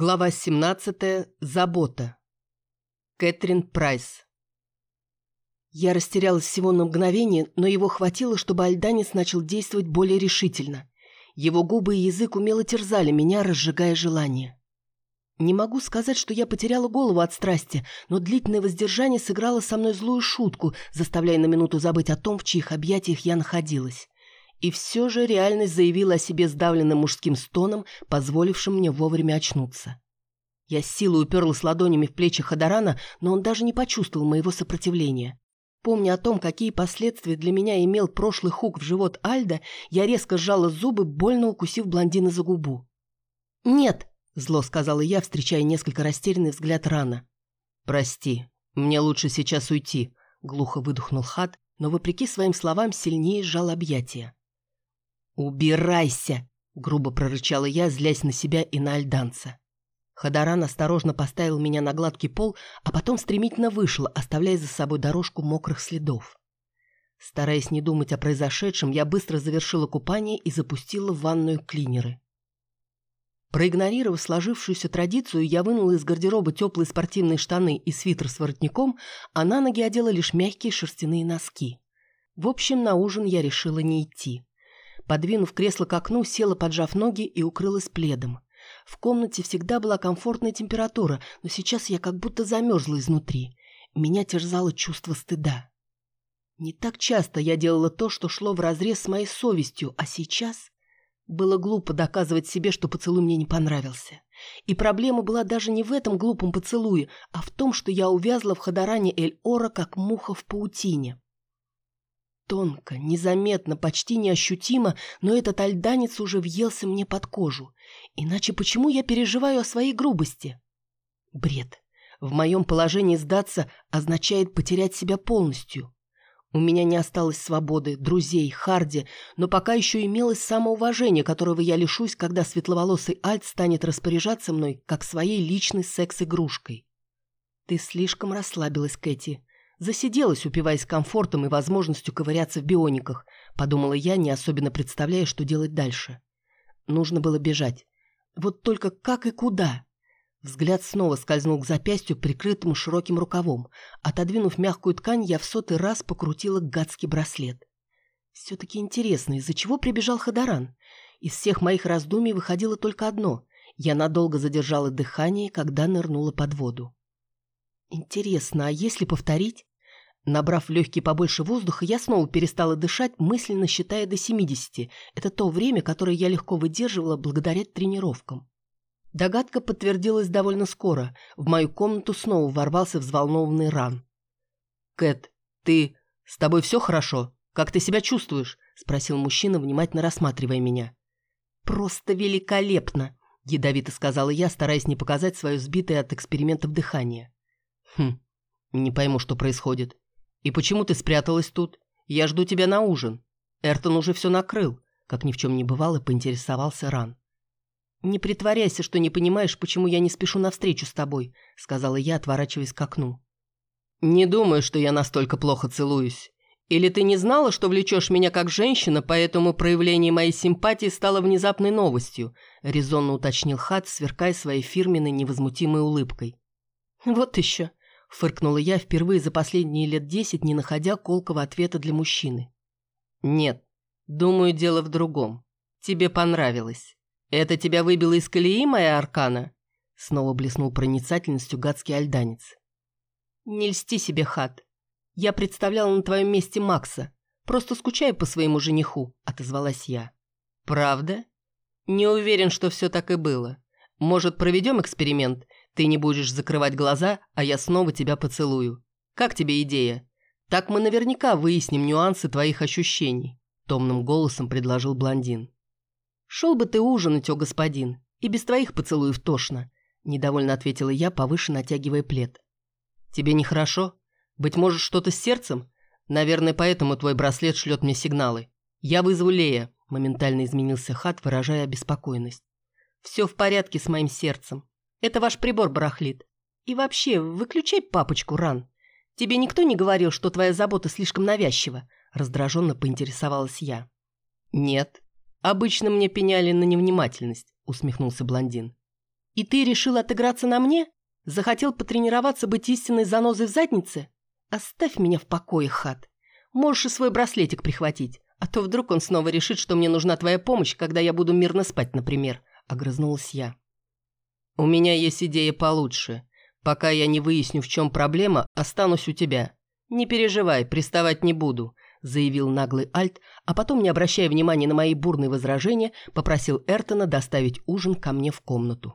Глава 17. Забота. Кэтрин Прайс. Я растерялась всего на мгновение, но его хватило, чтобы альданец начал действовать более решительно. Его губы и язык умело терзали меня, разжигая желание. Не могу сказать, что я потеряла голову от страсти, но длительное воздержание сыграло со мной злую шутку, заставляя на минуту забыть о том, в чьих объятиях я находилась. И все же реальность заявила о себе сдавленным мужским стоном, позволившим мне вовремя очнуться. Я с силой уперлась ладонями в плечи Хадарана, но он даже не почувствовал моего сопротивления. Помня о том, какие последствия для меня имел прошлый хук в живот Альда, я резко сжала зубы, больно укусив блондина за губу. «Нет!» – зло сказала я, встречая несколько растерянный взгляд Рана. «Прости, мне лучше сейчас уйти», – глухо выдохнул Хад, но, вопреки своим словам, сильнее сжал объятия. «Убирайся!» – грубо прорычала я, злясь на себя и на альданца. Хадаран осторожно поставил меня на гладкий пол, а потом стремительно вышел, оставляя за собой дорожку мокрых следов. Стараясь не думать о произошедшем, я быстро завершила купание и запустила в ванную клинеры. Проигнорировав сложившуюся традицию, я вынула из гардероба теплые спортивные штаны и свитер с воротником, а на ноги одела лишь мягкие шерстяные носки. В общем, на ужин я решила не идти. Подвинув кресло к окну, села, поджав ноги и укрылась пледом. В комнате всегда была комфортная температура, но сейчас я как будто замерзла изнутри. Меня терзало чувство стыда. Не так часто я делала то, что шло вразрез с моей совестью, а сейчас... Было глупо доказывать себе, что поцелуй мне не понравился. И проблема была даже не в этом глупом поцелуе, а в том, что я увязла в Хадаране Эль-Ора, как муха в паутине. Тонко, незаметно, почти неощутимо, но этот альданец уже въелся мне под кожу. Иначе почему я переживаю о своей грубости? Бред. В моем положении сдаться означает потерять себя полностью. У меня не осталось свободы, друзей, Харди, но пока еще имелось самоуважение, которого я лишусь, когда светловолосый Альт станет распоряжаться мной, как своей личной секс-игрушкой. Ты слишком расслабилась, Кэти. Засиделась, упиваясь комфортом и возможностью ковыряться в биониках, подумала я, не особенно представляя, что делать дальше. Нужно было бежать. Вот только как и куда? Взгляд снова скользнул к запястью, прикрытому широким рукавом. Отодвинув мягкую ткань, я в сотый раз покрутила гадский браслет. Все-таки интересно, из-за чего прибежал Хадаран? Из всех моих раздумий выходило только одно. Я надолго задержала дыхание, когда нырнула под воду. Интересно, а если повторить? Набрав легкие побольше воздуха, я снова перестала дышать, мысленно считая до 70. Это то время, которое я легко выдерживала благодаря тренировкам. Догадка подтвердилась довольно скоро. В мою комнату снова ворвался взволнованный ран. «Кэт, ты... С тобой все хорошо? Как ты себя чувствуешь?» — спросил мужчина, внимательно рассматривая меня. «Просто великолепно!» — ядовито сказала я, стараясь не показать свое сбитое от экспериментов дыхание. «Хм, не пойму, что происходит. «И почему ты спряталась тут? Я жду тебя на ужин. Эртон уже все накрыл», — как ни в чем не бывало, поинтересовался Ран. «Не притворяйся, что не понимаешь, почему я не спешу навстречу с тобой», — сказала я, отворачиваясь к окну. «Не думаю, что я настолько плохо целуюсь. Или ты не знала, что влечешь меня как женщина, поэтому проявление моей симпатии стало внезапной новостью», — резонно уточнил Хат, сверкая своей фирменной невозмутимой улыбкой. «Вот еще. Фыркнула я впервые за последние лет десять, не находя колкого ответа для мужчины. «Нет, думаю, дело в другом. Тебе понравилось. Это тебя выбило из колеи, моя аркана?» Снова блеснул проницательностью гадский альданец. «Не льсти себе, Хат. Я представляла на твоем месте Макса. Просто скучаю по своему жениху», — отозвалась я. «Правда? Не уверен, что все так и было. Может, проведем эксперимент ты не будешь закрывать глаза, а я снова тебя поцелую. Как тебе идея? Так мы наверняка выясним нюансы твоих ощущений», — томным голосом предложил блондин. «Шел бы ты ужинать, о господин, и без твоих поцелуев тошно», — недовольно ответила я, повыше натягивая плед. «Тебе нехорошо? Быть может, что-то с сердцем? Наверное, поэтому твой браслет шлет мне сигналы. Я вызову Лея», — моментально изменился Хат, выражая обеспокоенность. «Все в порядке с моим сердцем. Это ваш прибор барахлит. И вообще, выключай папочку, Ран. Тебе никто не говорил, что твоя забота слишком навязчива?» Раздраженно поинтересовалась я. «Нет. Обычно мне пеняли на невнимательность», усмехнулся блондин. И ты решил отыграться на мне? Захотел потренироваться быть истинной занозой в заднице? Оставь меня в покое, Хат. Можешь и свой браслетик прихватить, а то вдруг он снова решит, что мне нужна твоя помощь, когда я буду мирно спать, например», — огрызнулась я. «У меня есть идея получше. Пока я не выясню, в чем проблема, останусь у тебя. Не переживай, приставать не буду», — заявил наглый Альт, а потом, не обращая внимания на мои бурные возражения, попросил Эртона доставить ужин ко мне в комнату.